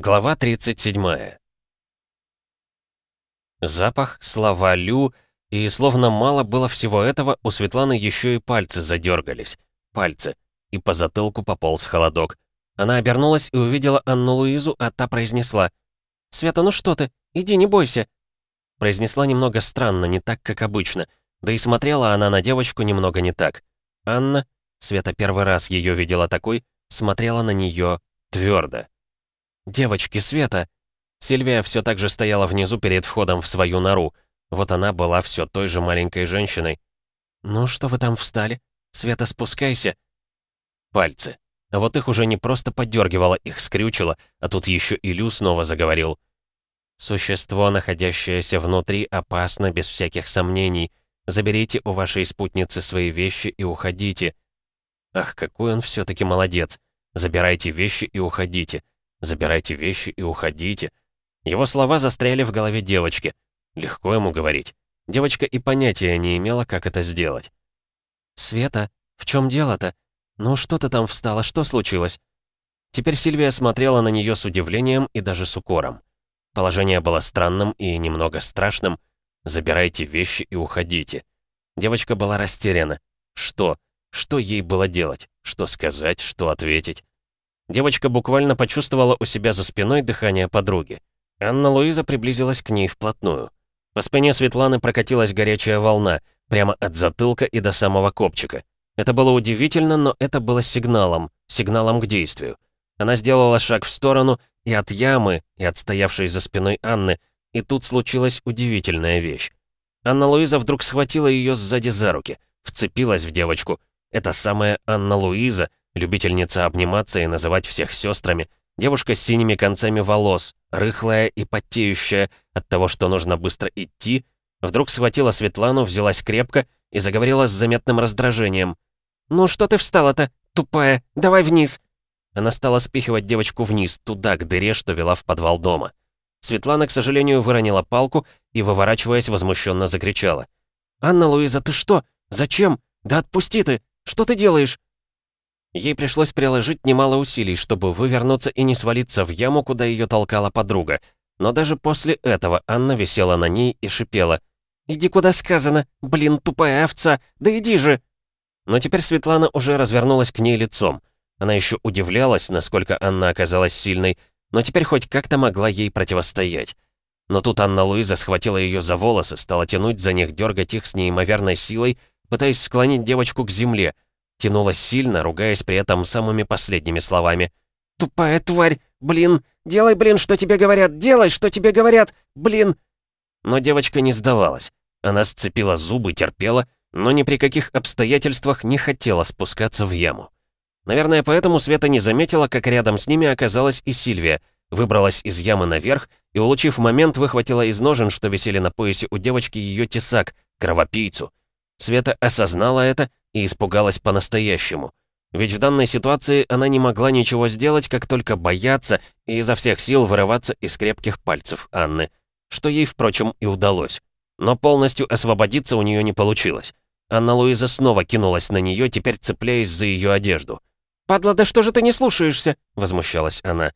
Глава 37. Запах, слова Лю, и словно мало было всего этого, у Светланы еще и пальцы задергались. Пальцы. И по затылку пополз холодок. Она обернулась и увидела Анну Луизу, а та произнесла. «Света, ну что ты? Иди, не бойся». Произнесла немного странно, не так, как обычно. Да и смотрела она на девочку немного не так. Анна, Света первый раз ее видела такой, смотрела на нее твердо. «Девочки, Света!» Сильвия все так же стояла внизу перед входом в свою нору. Вот она была все той же маленькой женщиной. «Ну, что вы там встали? Света, спускайся!» Пальцы. А вот их уже не просто подергивало, их скрючило, а тут еще и Лю снова заговорил. «Существо, находящееся внутри, опасно, без всяких сомнений. Заберите у вашей спутницы свои вещи и уходите». Ах, какой он все таки молодец. Забирайте вещи и уходите. Забирайте вещи и уходите. Его слова застряли в голове девочки. Легко ему говорить. Девочка и понятия не имела, как это сделать. «Света, в чем дело-то? Ну что ты там встала, что случилось?» Теперь Сильвия смотрела на нее с удивлением и даже с укором. Положение было странным и немного страшным. «Забирайте вещи и уходите». Девочка была растеряна. Что? Что ей было делать? Что сказать? Что ответить? Девочка буквально почувствовала у себя за спиной дыхание подруги. Анна-Луиза приблизилась к ней вплотную. По спине Светланы прокатилась горячая волна, прямо от затылка и до самого копчика. Это было удивительно, но это было сигналом, сигналом к действию. Она сделала шаг в сторону, и от ямы, и от стоявшей за спиной Анны, и тут случилась удивительная вещь. Анна-Луиза вдруг схватила ее сзади за руки, вцепилась в девочку. Это самая Анна-Луиза, любительница обниматься и называть всех сестрами, девушка с синими концами волос, рыхлая и потеющая от того, что нужно быстро идти, вдруг схватила Светлану, взялась крепко и заговорила с заметным раздражением. «Ну что ты встала-то, тупая? Давай вниз!» Она стала спихивать девочку вниз, туда, к дыре, что вела в подвал дома. Светлана, к сожалению, выронила палку и, выворачиваясь, возмущенно закричала. «Анна Луиза, ты что? Зачем? Да отпусти ты! Что ты делаешь?» Ей пришлось приложить немало усилий, чтобы вывернуться и не свалиться в яму, куда ее толкала подруга. Но даже после этого Анна висела на ней и шипела. «Иди куда сказано! Блин, тупая овца! Да иди же!» Но теперь Светлана уже развернулась к ней лицом. Она еще удивлялась, насколько Анна оказалась сильной, но теперь хоть как-то могла ей противостоять. Но тут Анна-Луиза схватила ее за волосы, стала тянуть за них, дергать их с неимоверной силой, пытаясь склонить девочку к земле — Тянула сильно, ругаясь при этом самыми последними словами. «Тупая тварь! Блин! Делай, блин, что тебе говорят! Делай, что тебе говорят! Блин!» Но девочка не сдавалась. Она сцепила зубы, терпела, но ни при каких обстоятельствах не хотела спускаться в яму. Наверное, поэтому Света не заметила, как рядом с ними оказалась и Сильвия, выбралась из ямы наверх и, улучив момент, выхватила из ножен, что висели на поясе у девочки, ее тесак, кровопийцу. Света осознала это и испугалась по-настоящему. Ведь в данной ситуации она не могла ничего сделать, как только бояться и изо всех сил вырываться из крепких пальцев Анны, что ей, впрочем, и удалось. Но полностью освободиться у нее не получилось. Анна-Луиза снова кинулась на нее, теперь цепляясь за ее одежду. «Падла, да что же ты не слушаешься?» — возмущалась она.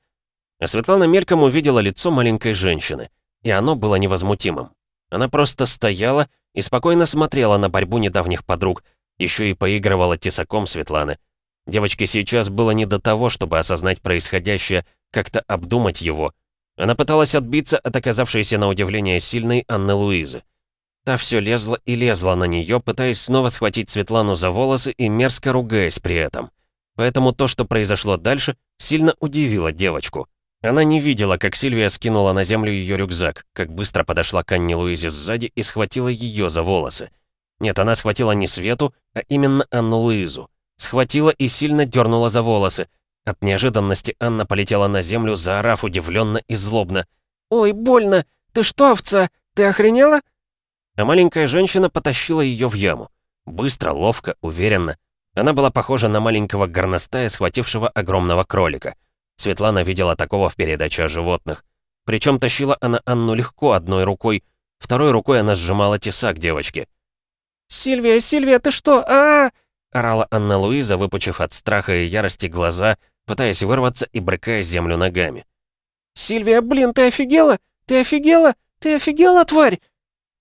А Светлана мельком увидела лицо маленькой женщины, и оно было невозмутимым. Она просто стояла и спокойно смотрела на борьбу недавних подруг, еще и поигрывала тесаком Светланы. Девочке сейчас было не до того, чтобы осознать происходящее, как-то обдумать его. Она пыталась отбиться от оказавшейся на удивление сильной Анны Луизы. Та все лезла и лезла на нее, пытаясь снова схватить Светлану за волосы и мерзко ругаясь при этом. Поэтому то, что произошло дальше, сильно удивило девочку. Она не видела, как Сильвия скинула на землю ее рюкзак, как быстро подошла к Анне Луизе сзади и схватила ее за волосы. Нет, она схватила не Свету, а именно Анну Луизу. Схватила и сильно дернула за волосы. От неожиданности Анна полетела на землю, заорав удивленно и злобно. «Ой, больно! Ты что, овца? Ты охренела?» А маленькая женщина потащила ее в яму. Быстро, ловко, уверенно. Она была похожа на маленького горностая, схватившего огромного кролика. Светлана видела такого в передаче о животных. Причем тащила она Анну легко одной рукой, второй рукой она сжимала тесак девочки. «Сильвия, Сильвия, ты что? а, -а, -а орала Анна-Луиза, выпучив от страха и ярости глаза, пытаясь вырваться и брыкая землю ногами. «Сильвия, блин, ты офигела? Ты офигела? Ты офигела, тварь?»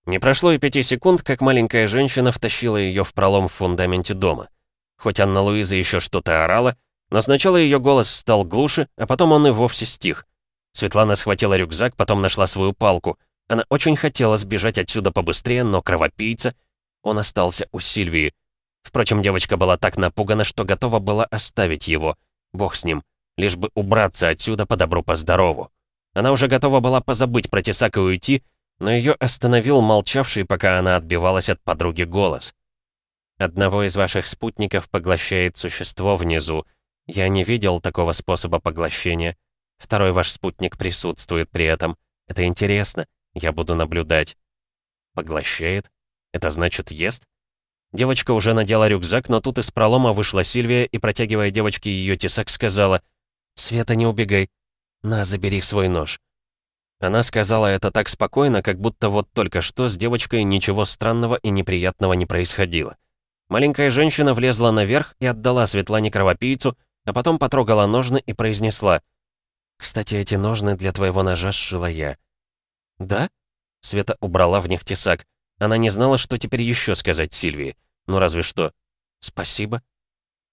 Не прошло и пяти секунд, как маленькая женщина втащила ее в пролом в фундаменте дома. Хоть Анна-Луиза еще что-то орала, но сначала ее голос стал глуше, а потом он и вовсе стих. Светлана схватила рюкзак, потом нашла свою палку. Она очень хотела сбежать отсюда побыстрее, но кровопийца... Он остался у Сильвии. Впрочем, девочка была так напугана, что готова была оставить его. Бог с ним. Лишь бы убраться отсюда по добру, по здорову. Она уже готова была позабыть про тесак и уйти, но ее остановил молчавший, пока она отбивалась от подруги голос. «Одного из ваших спутников поглощает существо внизу. Я не видел такого способа поглощения. Второй ваш спутник присутствует при этом. Это интересно. Я буду наблюдать». «Поглощает? Это значит ест?» Девочка уже надела рюкзак, но тут из пролома вышла Сильвия и, протягивая девочке ее тесак, сказала «Света, не убегай. На, забери свой нож». Она сказала это так спокойно, как будто вот только что с девочкой ничего странного и неприятного не происходило. Маленькая женщина влезла наверх и отдала Светлане кровопийцу, а потом потрогала ножны и произнесла «Кстати, эти ножны для твоего ножа сшила я». «Да?» Света убрала в них тесак. Она не знала, что теперь еще сказать Сильвии. Ну разве что. «Спасибо.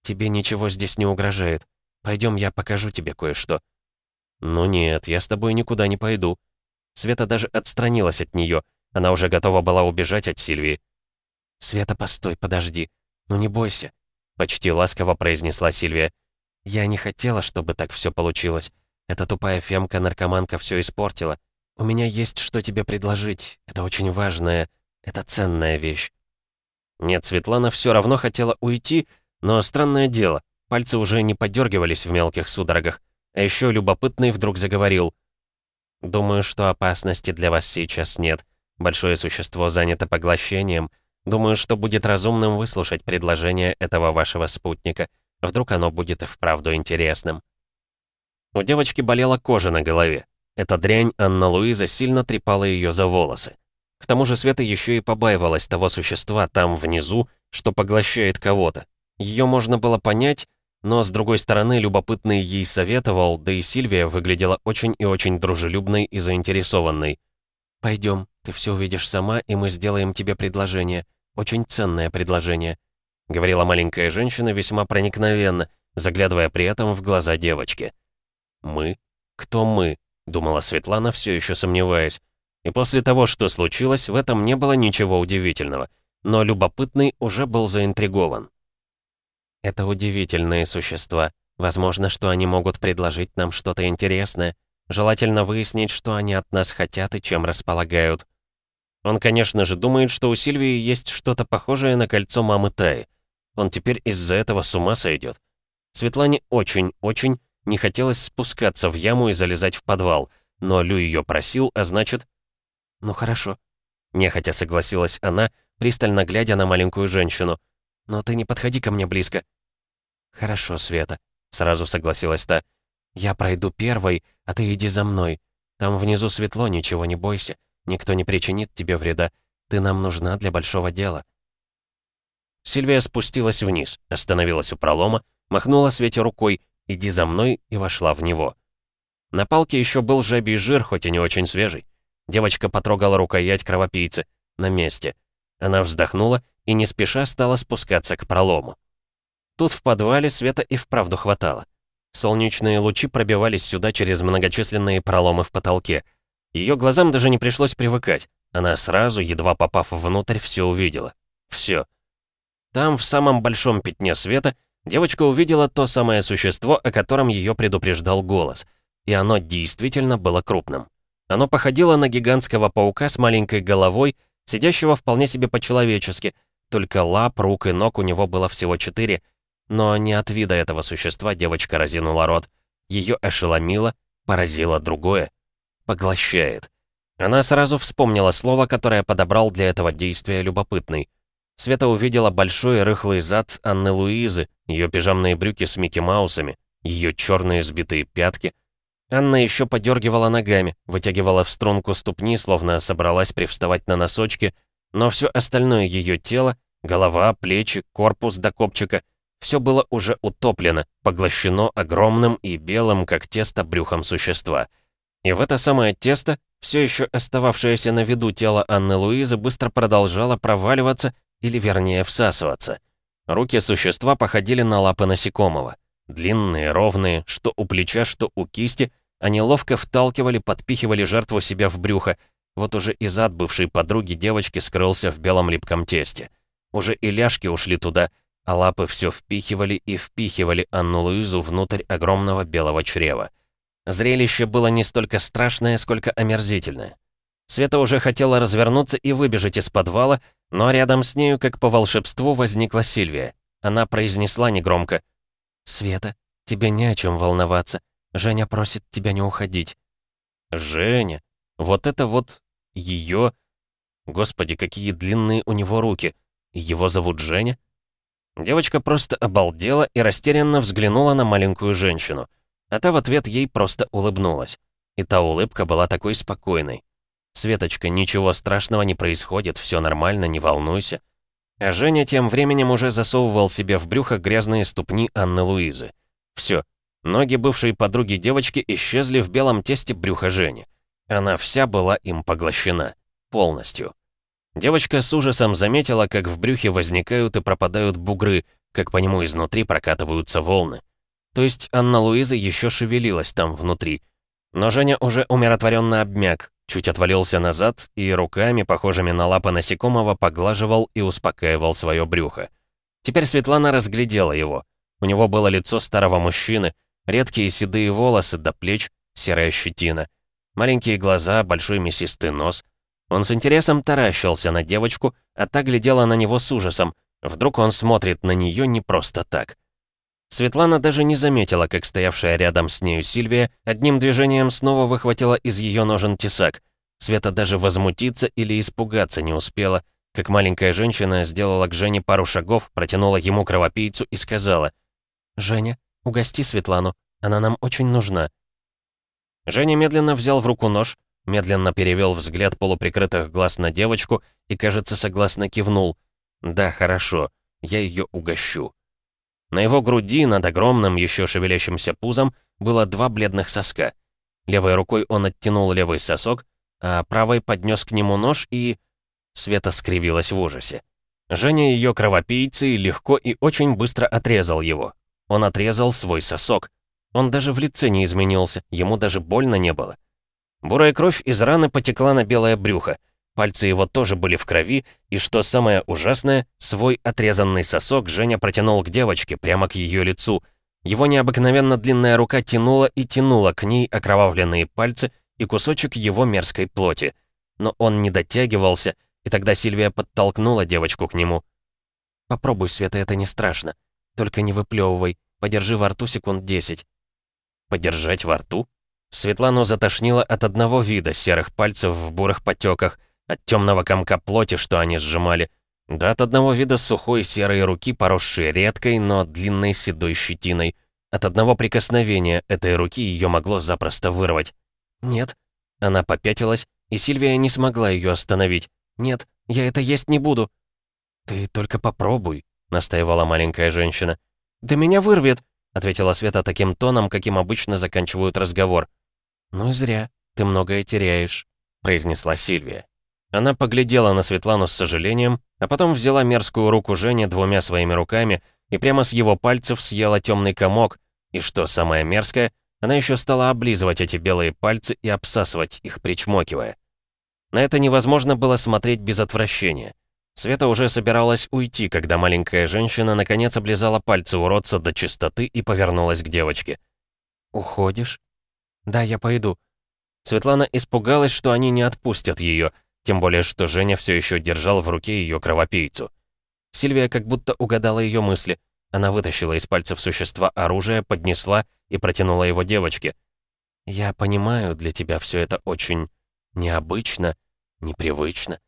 Тебе ничего здесь не угрожает. Пойдем, я покажу тебе кое-что». «Ну нет, я с тобой никуда не пойду». Света даже отстранилась от нее. Она уже готова была убежать от Сильвии. «Света, постой, подожди. Ну не бойся», — почти ласково произнесла Сильвия. «Я не хотела, чтобы так все получилось. Эта тупая фемка-наркоманка все испортила. У меня есть что тебе предложить. Это очень важное. Это ценная вещь». Нет, Светлана все равно хотела уйти, но странное дело, пальцы уже не подергивались в мелких судорогах. А еще любопытный вдруг заговорил. «Думаю, что опасности для вас сейчас нет. Большое существо занято поглощением. Думаю, что будет разумным выслушать предложение этого вашего спутника. Вдруг оно будет и вправду интересным». У девочки болела кожа на голове. Эта дрянь Анна-Луиза сильно трепала ее за волосы. К тому же Света еще и побаивалась того существа там внизу, что поглощает кого-то. Ее можно было понять, но, с другой стороны, любопытный ей советовал, да и Сильвия выглядела очень и очень дружелюбной и заинтересованной. «Пойдем, ты все увидишь сама, и мы сделаем тебе предложение. Очень ценное предложение», — говорила маленькая женщина весьма проникновенно, заглядывая при этом в глаза девочки. «Мы? Кто мы?» — думала Светлана, все еще сомневаясь. И после того, что случилось, в этом не было ничего удивительного. Но любопытный уже был заинтригован. «Это удивительные существа. Возможно, что они могут предложить нам что-то интересное. Желательно выяснить, что они от нас хотят и чем располагают». Он, конечно же, думает, что у Сильвии есть что-то похожее на кольцо мамы Таи. Он теперь из-за этого с ума сойдет. Светлане очень-очень не хотелось спускаться в яму и залезать в подвал, но Лю ее просил, а значит, «Ну хорошо», — нехотя согласилась она, пристально глядя на маленькую женщину. «Но ты не подходи ко мне близко». «Хорошо, Света», — сразу согласилась та. «Я пройду первой, а ты иди за мной. Там внизу светло, ничего не бойся. Никто не причинит тебе вреда. Ты нам нужна для большого дела». Сильвия спустилась вниз, остановилась у пролома, махнула Свете рукой «иди за мной» и вошла в него. На палке еще был жабий жир, хоть и не очень свежий. Девочка потрогала рукоять кровопийцы. На месте. Она вздохнула и не спеша стала спускаться к пролому. Тут в подвале света и вправду хватало. Солнечные лучи пробивались сюда через многочисленные проломы в потолке. Ее глазам даже не пришлось привыкать. Она сразу, едва попав внутрь, все увидела. Все. Там, в самом большом пятне света, девочка увидела то самое существо, о котором ее предупреждал голос. И оно действительно было крупным. Оно походило на гигантского паука с маленькой головой, сидящего вполне себе по-человечески, только лап, рук и ног у него было всего четыре, но не от вида этого существа девочка разинула рот. Ее ошеломило, поразило другое. Поглощает. Она сразу вспомнила слово, которое подобрал для этого действия любопытный. Света увидела большой рыхлый зад Анны Луизы, ее пижамные брюки с Микки Маусами, ее черные сбитые пятки — Анна еще подергивала ногами, вытягивала в струнку ступни, словно собралась привставать на носочки, но все остальное ее тело, голова, плечи, корпус до копчика, все было уже утоплено, поглощено огромным и белым, как тесто, брюхом существа. И в это самое тесто, все еще остававшееся на виду тело Анны Луизы, быстро продолжало проваливаться, или вернее всасываться. Руки существа походили на лапы насекомого. Длинные, ровные, что у плеча, что у кисти, они ловко вталкивали, подпихивали жертву себя в брюхо. Вот уже и зад бывшей подруги девочки скрылся в белом липком тесте. Уже и ляжки ушли туда, а лапы все впихивали и впихивали Анну Луизу внутрь огромного белого чрева. Зрелище было не столько страшное, сколько омерзительное. Света уже хотела развернуться и выбежать из подвала, но рядом с нею, как по волшебству, возникла Сильвия. Она произнесла негромко. «Света, тебе не о чем волноваться. Женя просит тебя не уходить». «Женя? Вот это вот... ее... Господи, какие длинные у него руки. Его зовут Женя?» Девочка просто обалдела и растерянно взглянула на маленькую женщину. А та в ответ ей просто улыбнулась. И та улыбка была такой спокойной. «Светочка, ничего страшного не происходит, все нормально, не волнуйся». А Женя тем временем уже засовывал себе в брюхо грязные ступни Анны Луизы. Все, ноги бывшей подруги девочки исчезли в белом тесте брюха Жени. Она вся была им поглощена. Полностью. Девочка с ужасом заметила, как в брюхе возникают и пропадают бугры, как по нему изнутри прокатываются волны. То есть Анна Луиза еще шевелилась там внутри. Но Женя уже умиротворенно обмяк, чуть отвалился назад и руками, похожими на лапы насекомого, поглаживал и успокаивал свое брюхо. Теперь Светлана разглядела его. У него было лицо старого мужчины, редкие седые волосы до плеч, серая щетина. Маленькие глаза, большой мясистый нос — он с интересом таращился на девочку, а та глядела на него с ужасом. Вдруг он смотрит на нее не просто так. Светлана даже не заметила, как стоявшая рядом с нею Сильвия одним движением снова выхватила из ее ножен тесак. Света даже возмутиться или испугаться не успела, как маленькая женщина сделала к Жене пару шагов, протянула ему кровопийцу и сказала «Женя, угости Светлану, она нам очень нужна». Женя медленно взял в руку нож, медленно перевел взгляд полуприкрытых глаз на девочку и, кажется, согласно кивнул. «Да, хорошо, я ее угощу». На его груди, над огромным, еще шевелящимся пузом, было два бледных соска. Левой рукой он оттянул левый сосок, а правой поднес к нему нож и... Света скривилась в ужасе. Женя ее кровопийцы легко и очень быстро отрезал его. Он отрезал свой сосок. Он даже в лице не изменился, ему даже больно не было. Бурая кровь из раны потекла на белое брюхо. Пальцы его тоже были в крови, и что самое ужасное, свой отрезанный сосок Женя протянул к девочке, прямо к ее лицу. Его необыкновенно длинная рука тянула и тянула к ней окровавленные пальцы и кусочек его мерзкой плоти. Но он не дотягивался, и тогда Сильвия подтолкнула девочку к нему. «Попробуй, Света, это не страшно. Только не выплевывай. Подержи во рту секунд десять». «Подержать во рту?» Светлану затошнило от одного вида серых пальцев в бурых потеках, от темного комка плоти, что они сжимали, да от одного вида сухой серой руки, поросшей редкой, но длинной седой щетиной. От одного прикосновения этой руки ее могло запросто вырвать. «Нет». Она попятилась, и Сильвия не смогла ее остановить. «Нет, я это есть не буду». «Ты только попробуй», — настаивала маленькая женщина. «Да меня вырвет», — ответила Света таким тоном, каким обычно заканчивают разговор. «Ну и зря, ты многое теряешь», — произнесла Сильвия. Она поглядела на Светлану с сожалением, а потом взяла мерзкую руку Жени двумя своими руками и прямо с его пальцев съела темный комок, и что самое мерзкое, она еще стала облизывать эти белые пальцы и обсасывать их, причмокивая. На это невозможно было смотреть без отвращения. Света уже собиралась уйти, когда маленькая женщина наконец облизала пальцы уродца до чистоты и повернулась к девочке. «Уходишь?» «Да, я пойду». Светлана испугалась, что они не отпустят ее, тем более, что Женя все еще держал в руке ее кровопийцу. Сильвия как будто угадала ее мысли. Она вытащила из пальцев существа оружие, поднесла и протянула его девочке. «Я понимаю, для тебя все это очень необычно, непривычно.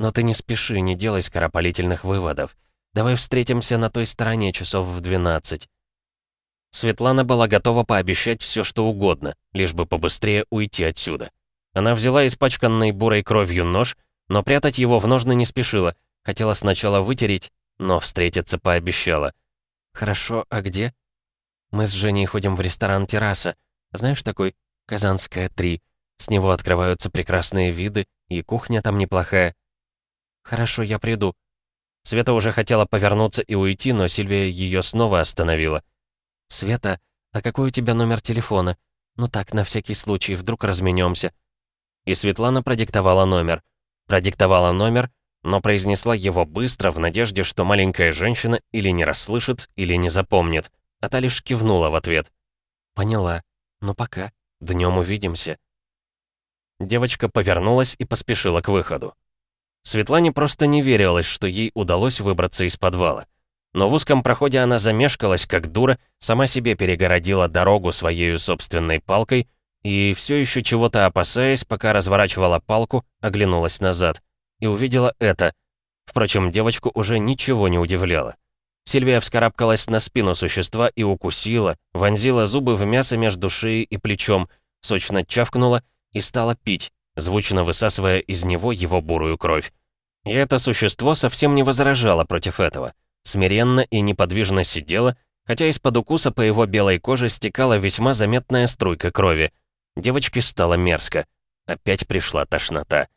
Но ты не спеши, не делай скоропалительных выводов. Давай встретимся на той стороне часов в двенадцать. Светлана была готова пообещать все, что угодно, лишь бы побыстрее уйти отсюда. Она взяла испачканный бурой кровью нож, но прятать его в ножны не спешила, хотела сначала вытереть, но встретиться пообещала. «Хорошо, а где?» «Мы с Женей ходим в ресторан «Терраса». Знаешь такой? Казанская, 3. С него открываются прекрасные виды, и кухня там неплохая. Хорошо, я приду. Света уже хотела повернуться и уйти, но Сильвия ее снова остановила. «Света, а какой у тебя номер телефона? Ну так, на всякий случай, вдруг разменемся. И Светлана продиктовала номер. Продиктовала номер, но произнесла его быстро, в надежде, что маленькая женщина или не расслышит, или не запомнит. А та лишь кивнула в ответ. «Поняла. Ну пока. Днем увидимся». Девочка повернулась и поспешила к выходу. Светлане просто не верилось, что ей удалось выбраться из подвала. Но в узком проходе она замешкалась, как дура, сама себе перегородила дорогу своей собственной палкой и, все еще чего-то опасаясь, пока разворачивала палку, оглянулась назад. И увидела это. Впрочем, девочку уже ничего не удивляло. Сильвия вскарабкалась на спину существа и укусила, вонзила зубы в мясо между шеей и плечом, сочно чавкнула и стала пить, звучно высасывая из него его бурую кровь. И это существо совсем не возражало против этого. Смиренно и неподвижно сидела, хотя из-под укуса по его белой коже стекала весьма заметная струйка крови. Девочке стало мерзко. Опять пришла тошнота.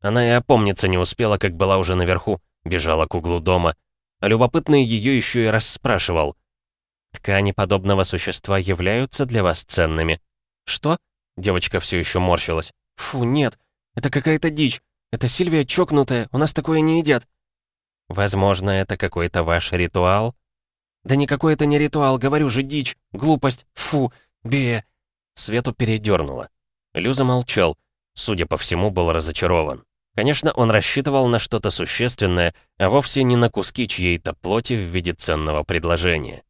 Она и опомниться не успела, как была уже наверху, бежала к углу дома. А любопытный ее еще и раз спрашивал. «Ткани подобного существа являются для вас ценными?» «Что?» Девочка все еще морщилась. «Фу, нет, это какая-то дичь. Это Сильвия чокнутая, у нас такое не едят». «Возможно, это какой-то ваш ритуал?» «Да никакой это не ритуал, говорю же, дичь, глупость, фу, бе...» Свету передернуло. Лю замолчал, судя по всему, был разочарован. Конечно, он рассчитывал на что-то существенное, а вовсе не на куски чьей-то плоти в виде ценного предложения.